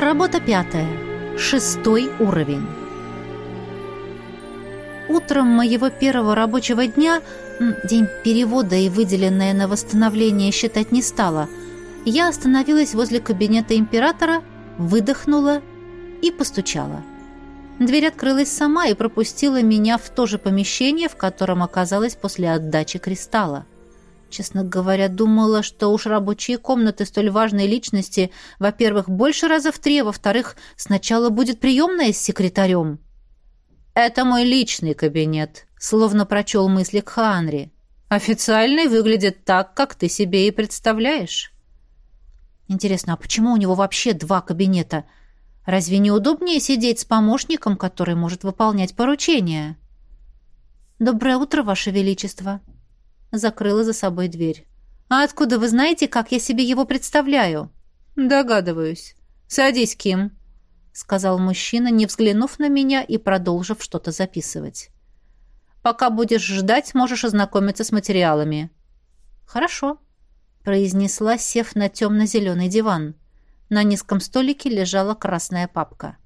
Работа пятая. Шестой уровень. Утром моего первого рабочего дня, день перевода и выделенное на восстановление считать не стала, я остановилась возле кабинета императора, выдохнула и постучала. Дверь открылась сама и пропустила меня в то же помещение, в котором оказалась после отдачи кристалла. Честно говоря, думала, что уж рабочие комнаты столь важной личности, во-первых, больше раза в три, а во-вторых, сначала будет приемная с секретарем. «Это мой личный кабинет», — словно прочел мысли Кханри. «Официальный выглядит так, как ты себе и представляешь». Интересно, а почему у него вообще два кабинета? Разве не удобнее сидеть с помощником, который может выполнять поручения? «Доброе утро, Ваше Величество», закрыла за собой дверь. «А откуда вы знаете, как я себе его представляю?» «Догадываюсь. Садись, Ким», — сказал мужчина, не взглянув на меня и продолжив что-то записывать. «Пока будешь ждать, можешь ознакомиться с материалами». «Хорошо», — произнесла, сев на темно-зеленый диван. На низком столике лежала красная папка.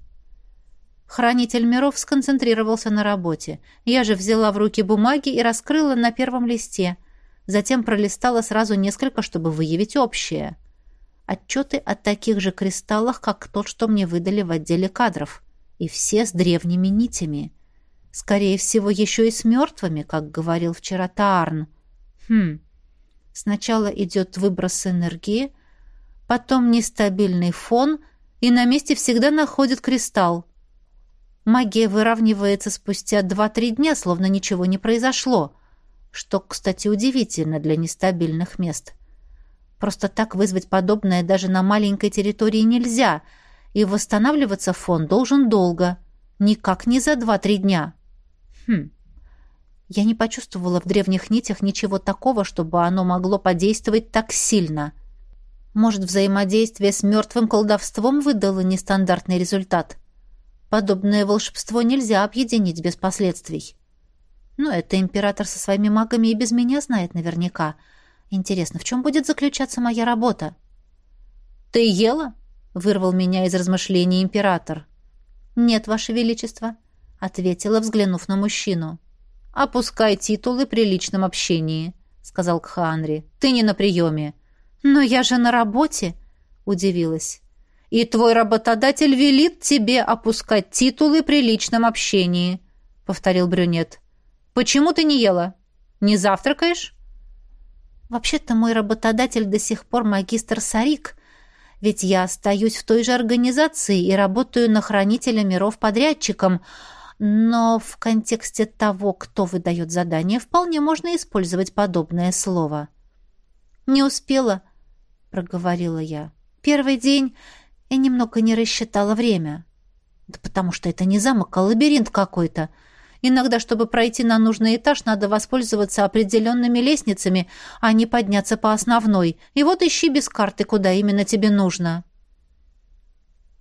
Хранитель миров сконцентрировался на работе. Я же взяла в руки бумаги и раскрыла на первом листе. Затем пролистала сразу несколько, чтобы выявить общее. Отчеты о таких же кристаллах, как тот, что мне выдали в отделе кадров. И все с древними нитями. Скорее всего, еще и с мертвыми, как говорил вчера Таарн. Хм. Сначала идет выброс энергии, потом нестабильный фон, и на месте всегда находят кристалл. Магия выравнивается спустя 2-3 дня, словно ничего не произошло, что, кстати, удивительно для нестабильных мест. Просто так вызвать подобное даже на маленькой территории нельзя, и восстанавливаться фон должен долго, никак не за 2-3 дня. Хм. Я не почувствовала в древних нитях ничего такого, чтобы оно могло подействовать так сильно. Может, взаимодействие с мертвым колдовством выдало нестандартный результат? Подобное волшебство нельзя объединить без последствий. Но это император со своими магами и без меня знает наверняка. Интересно, в чем будет заключаться моя работа? «Ты ела?» — вырвал меня из размышлений император. «Нет, ваше величество», — ответила, взглянув на мужчину. «Опускай титулы при личном общении», — сказал Кханри. «Ты не на приеме». «Но я же на работе», — удивилась. И твой работодатель велит тебе опускать титулы при личном общении», — повторил брюнет. «Почему ты не ела? Не завтракаешь?» «Вообще-то мой работодатель до сих пор магистр Сарик, ведь я остаюсь в той же организации и работаю на хранителя миров подрядчиком, но в контексте того, кто выдает задание, вполне можно использовать подобное слово». «Не успела», — проговорила я. «Первый день и немного не рассчитала время. Да потому что это не замок, а лабиринт какой-то. Иногда, чтобы пройти на нужный этаж, надо воспользоваться определенными лестницами, а не подняться по основной. И вот ищи без карты, куда именно тебе нужно.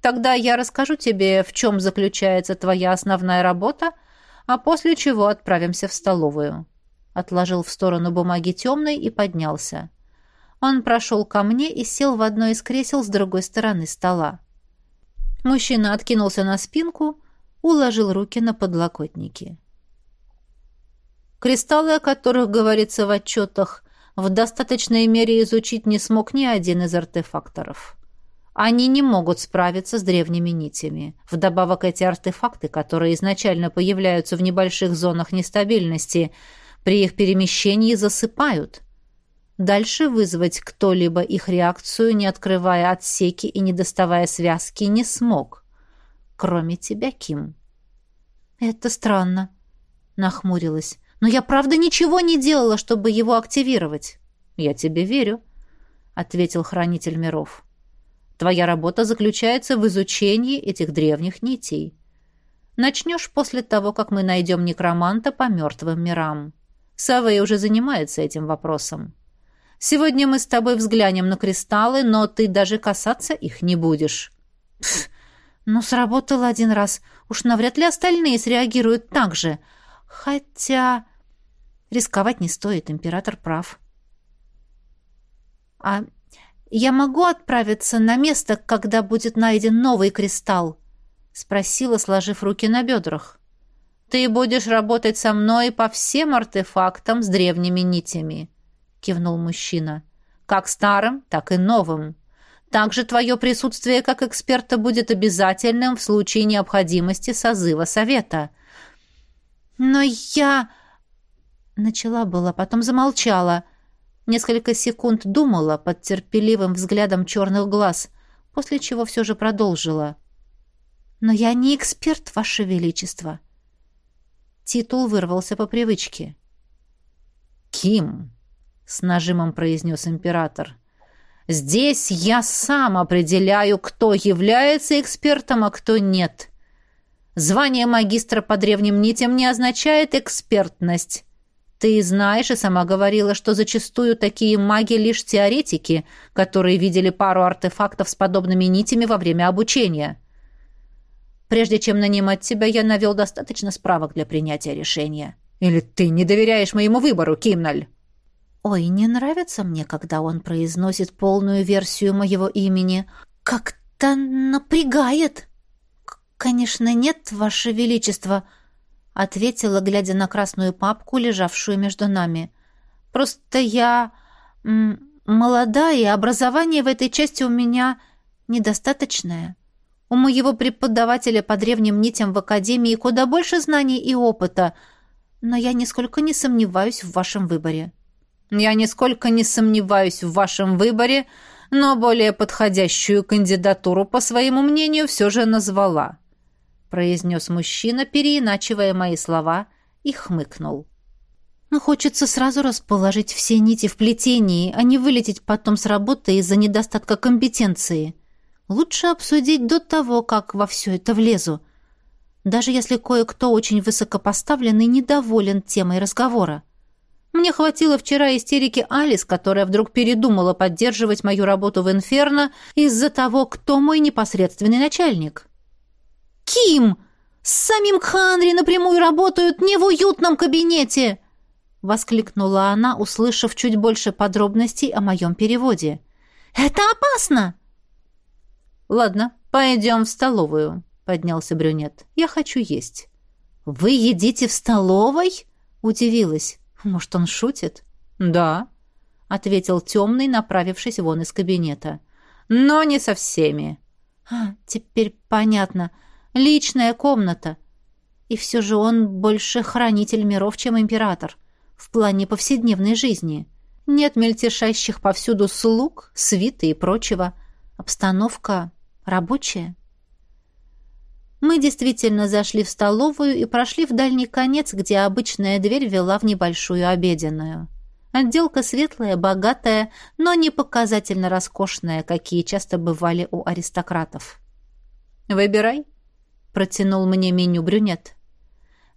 Тогда я расскажу тебе, в чем заключается твоя основная работа, а после чего отправимся в столовую. Отложил в сторону бумаги темной и поднялся. Он прошел ко мне и сел в одно из кресел с другой стороны стола. Мужчина откинулся на спинку, уложил руки на подлокотники. Кристаллы, о которых говорится в отчетах, в достаточной мере изучить не смог ни один из артефакторов. Они не могут справиться с древними нитями. Вдобавок эти артефакты, которые изначально появляются в небольших зонах нестабильности, при их перемещении засыпают. Дальше вызвать кто-либо их реакцию, не открывая отсеки и не доставая связки, не смог. Кроме тебя, Ким. «Это странно», — нахмурилась. «Но я правда ничего не делала, чтобы его активировать». «Я тебе верю», — ответил хранитель миров. «Твоя работа заключается в изучении этих древних нитей. Начнешь после того, как мы найдем некроманта по мертвым мирам. Савей уже занимается этим вопросом». Сегодня мы с тобой взглянем на кристаллы, но ты даже касаться их не будешь». Пф, «Ну, сработало один раз. Уж навряд ли остальные среагируют так же. Хотя рисковать не стоит, император прав». «А я могу отправиться на место, когда будет найден новый кристалл?» — спросила, сложив руки на бедрах. «Ты будешь работать со мной по всем артефактам с древними нитями», — кивнул мужчина. «Как старым, так и новым. Также твое присутствие как эксперта будет обязательным в случае необходимости созыва совета». «Но я...» Начала была, потом замолчала. Несколько секунд думала под терпеливым взглядом черных глаз, после чего все же продолжила. «Но я не эксперт, Ваше Величество». Титул вырвался по привычке. «Ким», — с нажимом произнес император, — «здесь я сам определяю, кто является экспертом, а кто нет. Звание магистра по древним нитям не означает экспертность». Ты знаешь и сама говорила, что зачастую такие маги лишь теоретики, которые видели пару артефактов с подобными нитями во время обучения. Прежде чем нанимать тебя, я навел достаточно справок для принятия решения. Или ты не доверяешь моему выбору, Кимналь?» «Ой, не нравится мне, когда он произносит полную версию моего имени. Как-то напрягает». «Конечно, нет, Ваше Величество», — ответила, глядя на красную папку, лежавшую между нами. «Просто я молодая, и образование в этой части у меня недостаточное. У моего преподавателя по древним нитям в академии куда больше знаний и опыта, но я нисколько не сомневаюсь в вашем выборе». «Я нисколько не сомневаюсь в вашем выборе, но более подходящую кандидатуру, по своему мнению, все же назвала», произнес мужчина, переиначивая мои слова, и хмыкнул. «Ну, хочется сразу расположить все нити в плетении, а не вылететь потом с работы из-за недостатка компетенции. Лучше обсудить до того, как во все это влезу, даже если кое-кто очень высокопоставленный недоволен темой разговора. Мне хватило вчера истерики Алис, которая вдруг передумала поддерживать мою работу в Инферно из-за того, кто мой непосредственный начальник». Ким! С самим Ханри напрямую работают не в уютном кабинете!» Воскликнула она, услышав чуть больше подробностей о моем переводе. «Это опасно!» «Ладно, пойдем в столовую», — поднялся брюнет. «Я хочу есть». «Вы едите в столовой?» — удивилась. «Может, он шутит?» «Да», — ответил темный, направившись вон из кабинета. «Но не со всеми». «А, теперь понятно. Личная комната. И все же он больше хранитель миров, чем император. В плане повседневной жизни. Нет мельтешащих повсюду слуг, свиты и прочего. Обстановка рабочая. Мы действительно зашли в столовую и прошли в дальний конец, где обычная дверь вела в небольшую обеденную. Отделка светлая, богатая, но не показательно роскошная, какие часто бывали у аристократов. «Выбирай», протянул мне меню брюнет.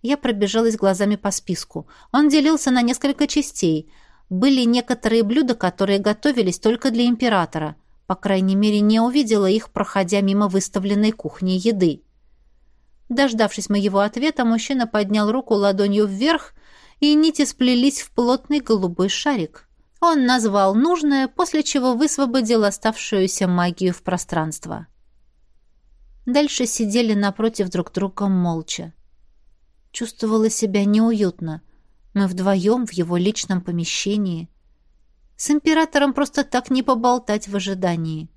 Я пробежалась глазами по списку. Он делился на несколько частей. Были некоторые блюда, которые готовились только для императора. По крайней мере, не увидела их, проходя мимо выставленной кухни еды. Дождавшись моего ответа, мужчина поднял руку ладонью вверх, и нити сплелись в плотный голубой шарик. Он назвал нужное, после чего высвободил оставшуюся магию в пространство. Дальше сидели напротив друг друга молча. Чувствовала себя неуютно. Мы вдвоем в его личном помещении. С императором просто так не поболтать в ожидании.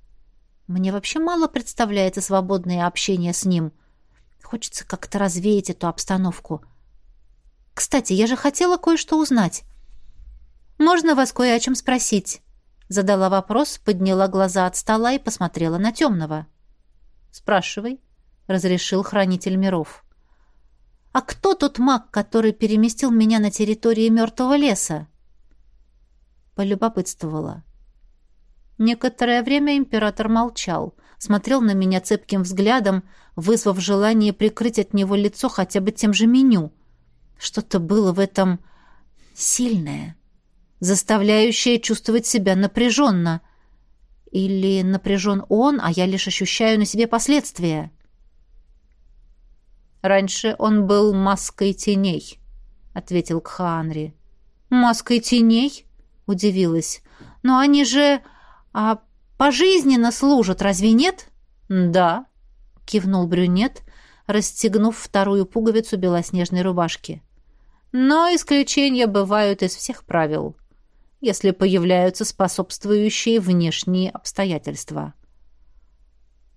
Мне вообще мало представляется свободное общение с ним. Хочется как-то развеять эту обстановку. Кстати, я же хотела кое-что узнать. «Можно вас кое о чем спросить?» Задала вопрос, подняла глаза от стола и посмотрела на темного. «Спрашивай», — разрешил хранитель миров. «А кто тот маг, который переместил меня на территории мертвого леса?» Полюбопытствовала. Некоторое время император молчал, смотрел на меня цепким взглядом, вызвав желание прикрыть от него лицо хотя бы тем же меню. Что-то было в этом сильное, заставляющее чувствовать себя напряженно — или напряжен он, а я лишь ощущаю на себе последствия? «Раньше он был маской теней», — ответил Кхаанри. «Маской теней?» — удивилась. «Но они же... А пожизненно служат, разве нет?» «Да», — кивнул брюнет, расстегнув вторую пуговицу белоснежной рубашки. «Но исключения бывают из всех правил, если появляются способствующие внешние обстоятельства».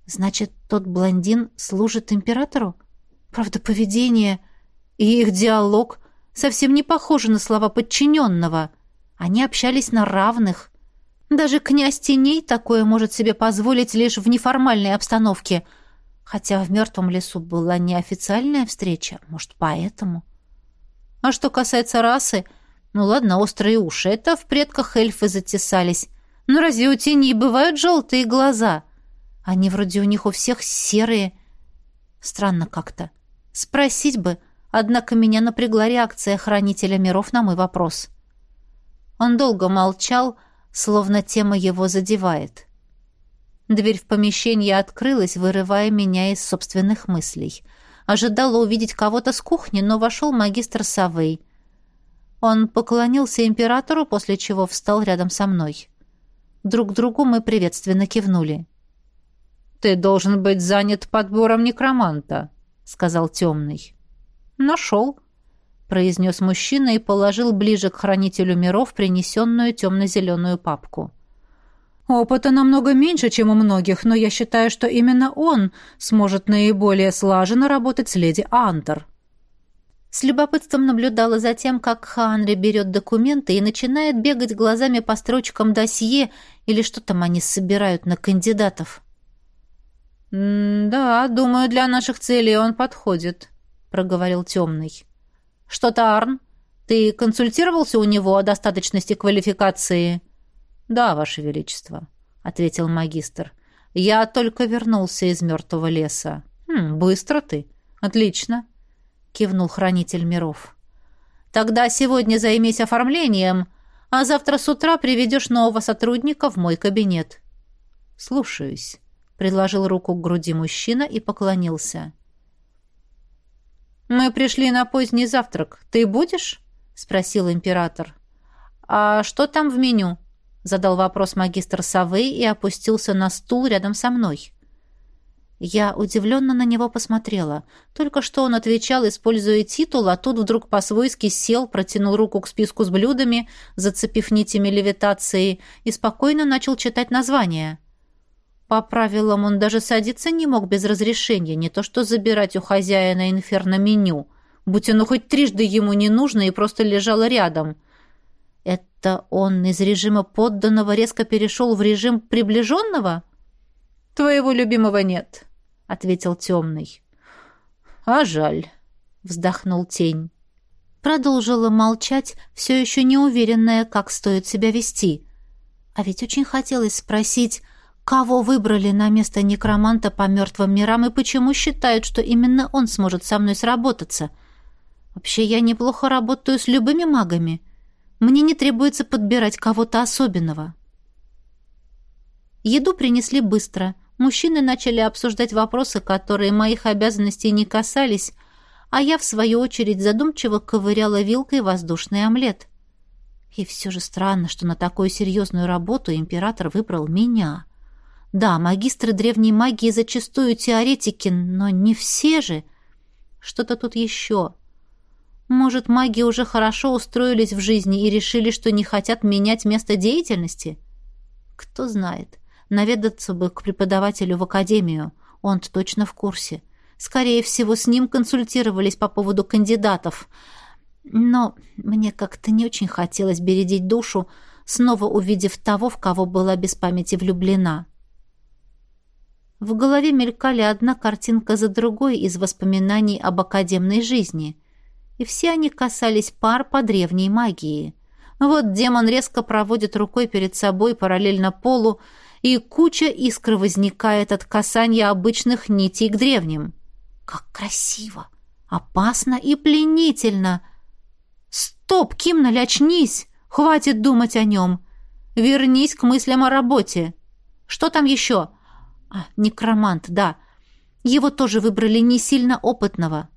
«Значит, тот блондин служит императору? Правда, поведение и их диалог совсем не похожи на слова подчиненного. Они общались на равных. Даже князь теней такое может себе позволить лишь в неформальной обстановке. Хотя в мертвом лесу была неофициальная встреча, может, поэтому. А что касается расы, ну ладно, острые уши, это в предках эльфы затесались. Но разве у теней бывают желтые глаза? Они вроде у них у всех серые. Странно как-то. Спросить бы, однако меня напрягла реакция хранителя миров на мой вопрос. Он долго молчал, словно тема его задевает. Дверь в помещение открылась, вырывая меня из собственных мыслей. Ожидала увидеть кого-то с кухни, но вошел магистр Савей. Он поклонился императору, после чего встал рядом со мной. Друг другу мы приветственно кивнули. «Ты должен быть занят подбором некроманта», — сказал темный. «Нашел», произнес мужчина и положил ближе к хранителю миров принесенную темно-зеленую папку. «Опыта намного меньше, чем у многих, но я считаю, что именно он сможет наиболее слаженно работать с леди Антер». С любопытством наблюдала за тем, как Ханри берет документы и начинает бегать глазами по строчкам досье или что там они собирают на кандидатов. «Да, думаю, для наших целей он подходит», — проговорил темный. «Что-то, Арн? Ты консультировался у него о достаточности квалификации?» «Да, Ваше Величество», — ответил магистр. «Я только вернулся из мертвого леса». «Хм, быстро ты. Отлично», — кивнул хранитель миров. «Тогда сегодня займись оформлением, а завтра с утра приведешь нового сотрудника в мой кабинет». «Слушаюсь», — предложил руку к груди мужчина и поклонился. «Мы пришли на поздний завтрак. Ты будешь?» — спросил император. «А что там в меню?» — задал вопрос магистр Савы и опустился на стул рядом со мной. Я удивленно на него посмотрела. Только что он отвечал, используя титул, а тут вдруг по-свойски сел, протянул руку к списку с блюдами, зацепив нитями левитации, и спокойно начал читать название. По правилам он даже садиться не мог без разрешения, не то что забирать у хозяина инферно меню, будь оно хоть трижды ему не нужно и просто лежало рядом. Это он из режима подданного резко перешел в режим приближенного? «Твоего любимого нет», — ответил темный. «А жаль», — вздохнул тень. Продолжила молчать, все еще неуверенная, как стоит себя вести. А ведь очень хотелось спросить, Кого выбрали на место некроманта по мертвым мирам и почему считают, что именно он сможет со мной сработаться? Вообще, я неплохо работаю с любыми магами. Мне не требуется подбирать кого-то особенного. Еду принесли быстро. Мужчины начали обсуждать вопросы, которые моих обязанностей не касались, а я, в свою очередь, задумчиво ковыряла вилкой воздушный омлет. И все же странно, что на такую серьезную работу император выбрал меня. Да, магистры древней магии зачастую теоретики, но не все же. Что-то тут еще. Может, маги уже хорошо устроились в жизни и решили, что не хотят менять место деятельности? Кто знает. Наведаться бы к преподавателю в академию. он точно в курсе. Скорее всего, с ним консультировались по поводу кандидатов. Но мне как-то не очень хотелось бередить душу, снова увидев того, в кого была без памяти влюблена. В голове мелькали одна картинка за другой из воспоминаний об академной жизни. И все они касались пар по древней магии. Вот демон резко проводит рукой перед собой параллельно полу, и куча искр возникает от касания обычных нитей к древним. Как красиво! Опасно и пленительно! Стоп, Кимналь, очнись! Хватит думать о нем! Вернись к мыслям о работе! Что там еще? — а, некромант, да. Его тоже выбрали не сильно опытного.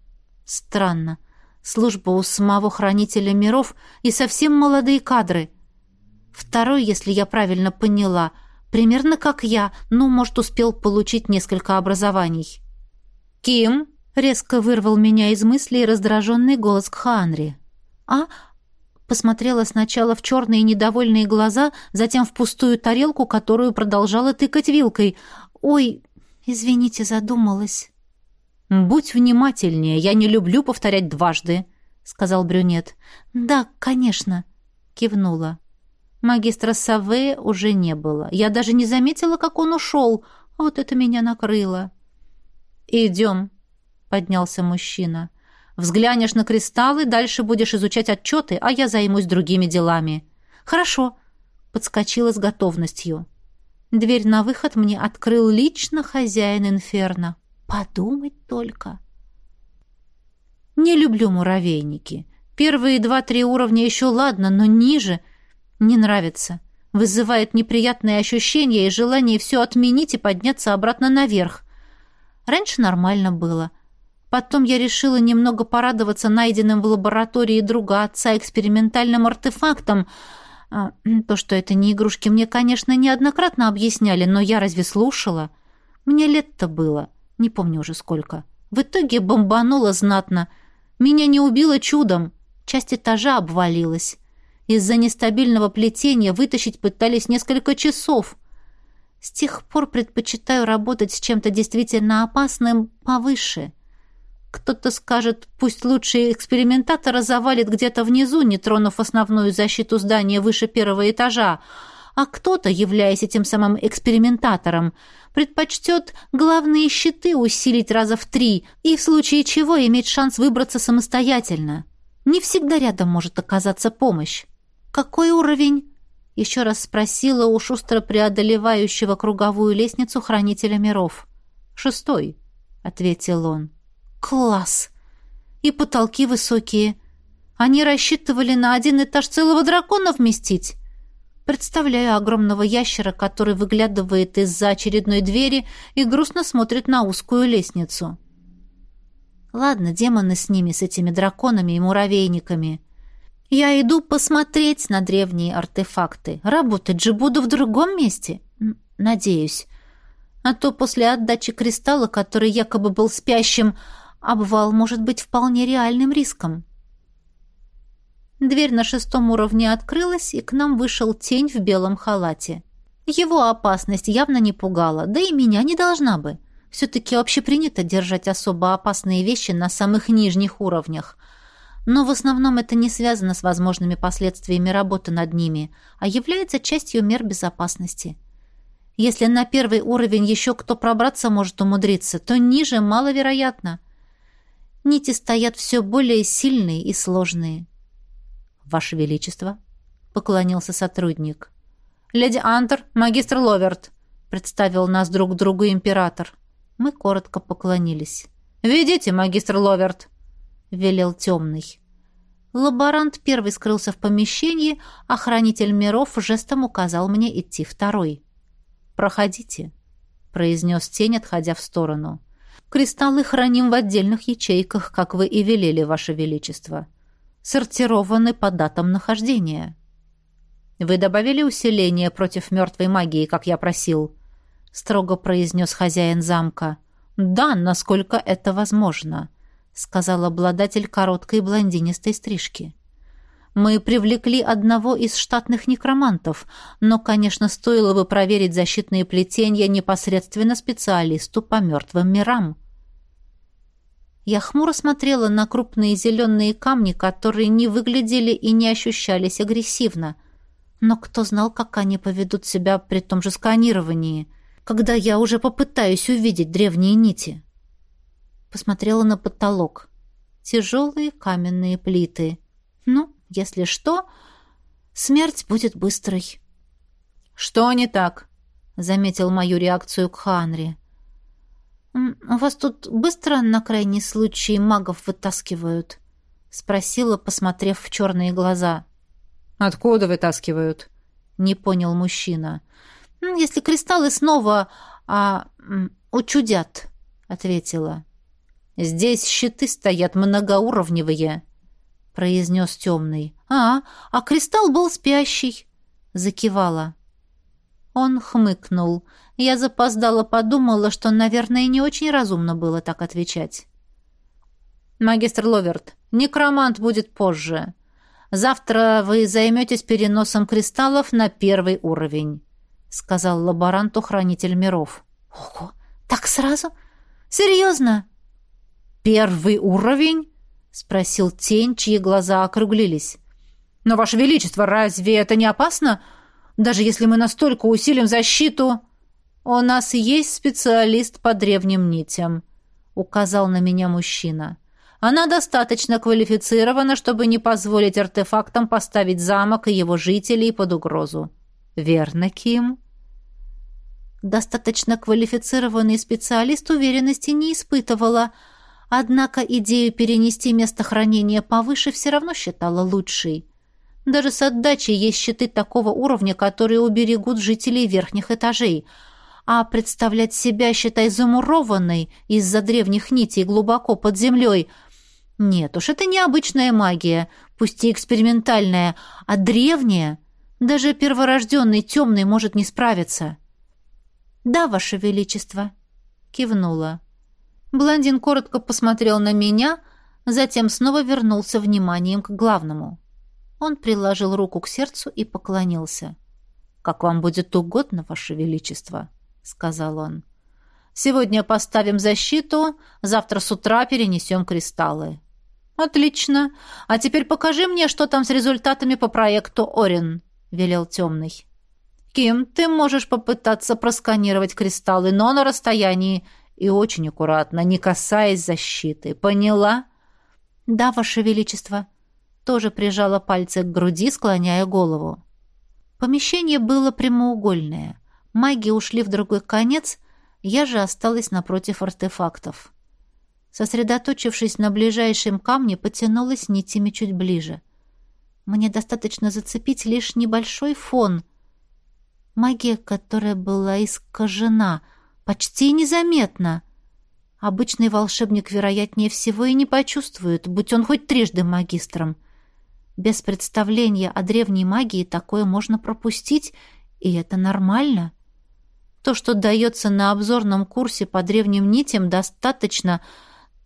Странно. Служба у самого хранителя миров и совсем молодые кадры. Второй, если я правильно поняла, Примерно как я, ну, может, успел получить несколько образований. «Ким?» — резко вырвал меня из мыслей раздраженный голос Кханри. «А?» — посмотрела сначала в черные недовольные глаза, затем в пустую тарелку, которую продолжала тыкать вилкой. «Ой, извините, задумалась». «Будь внимательнее, я не люблю повторять дважды», — сказал брюнет. «Да, конечно», — кивнула. Магистра Саве уже не было. Я даже не заметила, как он ушел. Вот это меня накрыло. «Идем», — поднялся мужчина. «Взглянешь на кристаллы, дальше будешь изучать отчеты, а я займусь другими делами». «Хорошо», — подскочила с готовностью. Дверь на выход мне открыл лично хозяин инферно. Подумать только. Не люблю муравейники. Первые два-три уровня еще ладно, но ниже не нравится. Вызывает неприятные ощущения и желание все отменить и подняться обратно наверх. Раньше нормально было. Потом я решила немного порадоваться найденным в лаборатории друга отца экспериментальным артефактом. А, то, что это не игрушки, мне, конечно, неоднократно объясняли, но я разве слушала? Мне лет-то было, не помню уже сколько. В итоге бомбануло знатно. Меня не убило чудом. Часть этажа обвалилась. Из-за нестабильного плетения вытащить пытались несколько часов. С тех пор предпочитаю работать с чем-то действительно опасным повыше. Кто-то скажет, пусть лучший экспериментатора завалит где-то внизу, не тронув основную защиту здания выше первого этажа, а кто-то, являясь этим самым экспериментатором, предпочтет главные щиты усилить раза в три и в случае чего иметь шанс выбраться самостоятельно. Не всегда рядом может оказаться помощь. «Какой уровень?» — еще раз спросила у шустро преодолевающего круговую лестницу хранителя миров. «Шестой», — ответил он. «Класс! И потолки высокие. Они рассчитывали на один этаж целого дракона вместить». Представляю огромного ящера, который выглядывает из-за очередной двери и грустно смотрит на узкую лестницу. Ладно, демоны с ними, с этими драконами и муравейниками. Я иду посмотреть на древние артефакты. Работать же буду в другом месте. Надеюсь. А то после отдачи кристалла, который якобы был спящим, обвал может быть вполне реальным риском. Дверь на шестом уровне открылась, и к нам вышел тень в белом халате. Его опасность явно не пугала, да и меня не должна бы. Все-таки общепринято держать особо опасные вещи на самых нижних уровнях — но в основном это не связано с возможными последствиями работы над ними, а является частью мер безопасности. Если на первый уровень еще кто пробраться может умудриться, то ниже маловероятно. Нити стоят все более сильные и сложные. «Ваше Величество», — поклонился сотрудник. «Леди Антер, магистр Ловерт», — представил нас друг другу император. Мы коротко поклонились. «Ведите, магистр Ловерт», — велел темный. Лаборант первый скрылся в помещении, а хранитель миров жестом указал мне идти второй. «Проходите», — произнес тень, отходя в сторону. «Кристаллы храним в отдельных ячейках, как вы и велели, Ваше Величество. Сортированы по датам нахождения». «Вы добавили усиление против мертвой магии, как я просил?» — строго произнес хозяин замка. «Да, насколько это возможно» сказал обладатель короткой блондинистой стрижки. Мы привлекли одного из штатных некромантов, но, конечно, стоило бы проверить защитные плетения непосредственно специалисту по мертвым мирам. Я хмуро смотрела на крупные зеленые камни, которые не выглядели и не ощущались агрессивно. Но кто знал, как они поведут себя при том же сканировании, когда я уже попытаюсь увидеть древние нити посмотрела на потолок. Тяжелые каменные плиты. Ну, если что, смерть будет быстрой. «Что не так?» — заметил мою реакцию к Ханри. «У вас тут быстро на крайний случай магов вытаскивают?» — спросила, посмотрев в черные глаза. «Откуда вытаскивают?» — не понял мужчина. «Если кристаллы снова а, учудят», — ответила. «Здесь щиты стоят многоуровневые», — произнес темный. «А, а кристалл был спящий», — закивала. Он хмыкнул. Я запоздала подумала, что, наверное, не очень разумно было так отвечать. «Магистр Ловерт, некромант будет позже. Завтра вы займетесь переносом кристаллов на первый уровень», — сказал лаборанту-хранитель миров. «Ого, так сразу? Серьезно?» «Первый уровень?» — спросил тень, чьи глаза округлились. «Но, Ваше Величество, разве это не опасно? Даже если мы настолько усилим защиту...» «У нас есть специалист по древним нитям», — указал на меня мужчина. «Она достаточно квалифицирована, чтобы не позволить артефактам поставить замок и его жителей под угрозу». «Верно, Ким?» Достаточно квалифицированный специалист уверенности не испытывала, однако идею перенести место хранения повыше все равно считала лучшей. Даже с отдачей есть щиты такого уровня, которые уберегут жителей верхних этажей. А представлять себя, считай, замурованной из-за древних нитей глубоко под землей... Нет уж, это не обычная магия, пусть и экспериментальная, а древняя. Даже перворожденный темный может не справиться. «Да, Ваше Величество», — кивнула. Блондин коротко посмотрел на меня, затем снова вернулся вниманием к главному. Он приложил руку к сердцу и поклонился. «Как вам будет угодно, Ваше Величество», — сказал он. «Сегодня поставим защиту, завтра с утра перенесем кристаллы». «Отлично. А теперь покажи мне, что там с результатами по проекту Орин», — велел темный. «Ким, ты можешь попытаться просканировать кристаллы, но на расстоянии и очень аккуратно, не касаясь защиты. Поняла?» «Да, Ваше Величество», тоже прижала пальцы к груди, склоняя голову. Помещение было прямоугольное. Маги ушли в другой конец, я же осталась напротив артефактов. Сосредоточившись на ближайшем камне, потянулась нитями чуть ближе. Мне достаточно зацепить лишь небольшой фон. Магия, которая была искажена, почти незаметна. Обычный волшебник, вероятнее всего, и не почувствует, будь он хоть трижды магистром. Без представления о древней магии такое можно пропустить, и это нормально. То, что дается на обзорном курсе по древним нитям, достаточно,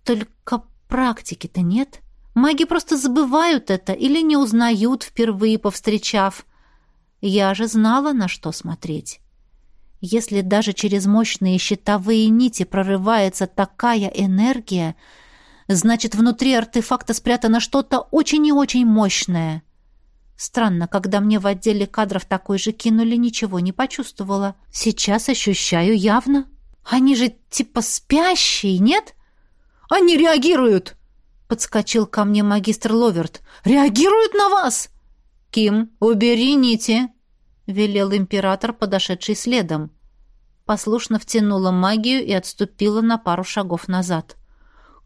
только практики-то нет. Маги просто забывают это или не узнают, впервые повстречав. Я же знала, на что смотреть. Если даже через мощные щитовые нити прорывается такая энергия, Значит, внутри артефакта спрятано что-то очень и очень мощное. Странно, когда мне в отделе кадров такой же кинули, ничего не почувствовала. Сейчас ощущаю явно. Они же типа спящие, нет? Они реагируют! Подскочил ко мне магистр Ловерт. Реагируют на вас! Ким, убери нити! Велел император, подошедший следом. Послушно втянула магию и отступила на пару шагов назад.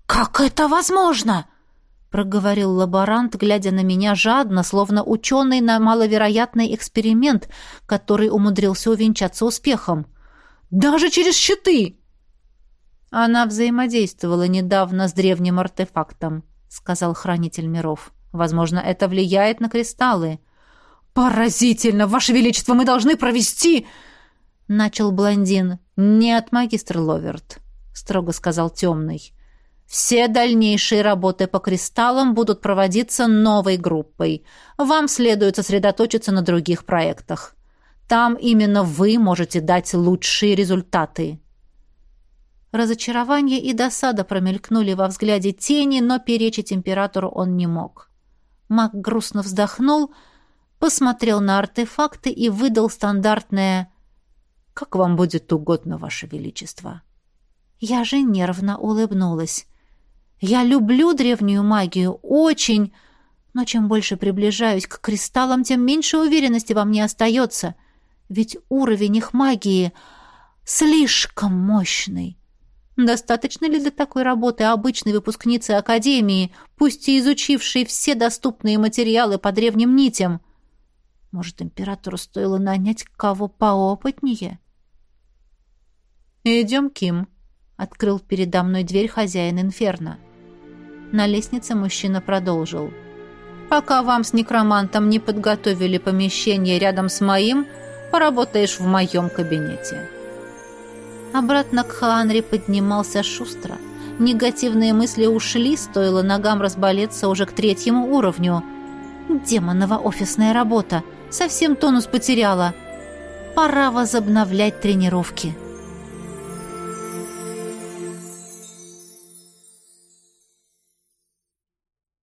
«Как это возможно?» — проговорил лаборант, глядя на меня жадно, словно ученый на маловероятный эксперимент, который умудрился увенчаться успехом. «Даже через щиты!» «Она взаимодействовала недавно с древним артефактом», — сказал хранитель миров. «Возможно, это влияет на кристаллы». «Поразительно! Ваше Величество, мы должны провести...» — начал блондин. «Нет, магистр Ловерт», — строго сказал темный. Все дальнейшие работы по кристаллам будут проводиться новой группой. Вам следует сосредоточиться на других проектах. Там именно вы можете дать лучшие результаты. Разочарование и досада промелькнули во взгляде тени, но перечить императору он не мог. Маг грустно вздохнул, посмотрел на артефакты и выдал стандартное «Как вам будет угодно, Ваше Величество». Я же нервно улыбнулась. Я люблю древнюю магию, очень, но чем больше приближаюсь к кристаллам, тем меньше уверенности во мне остается, ведь уровень их магии слишком мощный. Достаточно ли для такой работы обычной выпускницы Академии, пусть и изучившей все доступные материалы по древним нитям? Может, императору стоило нанять кого поопытнее? «Идем, Ким», — открыл передо мной дверь хозяин Инферно. На лестнице мужчина продолжил. «Пока вам с некромантом не подготовили помещение рядом с моим, поработаешь в моем кабинете». Обратно к Хаанре поднимался шустро. Негативные мысли ушли, стоило ногам разболеться уже к третьему уровню. Демонова офисная работа. Совсем тонус потеряла. Пора возобновлять тренировки.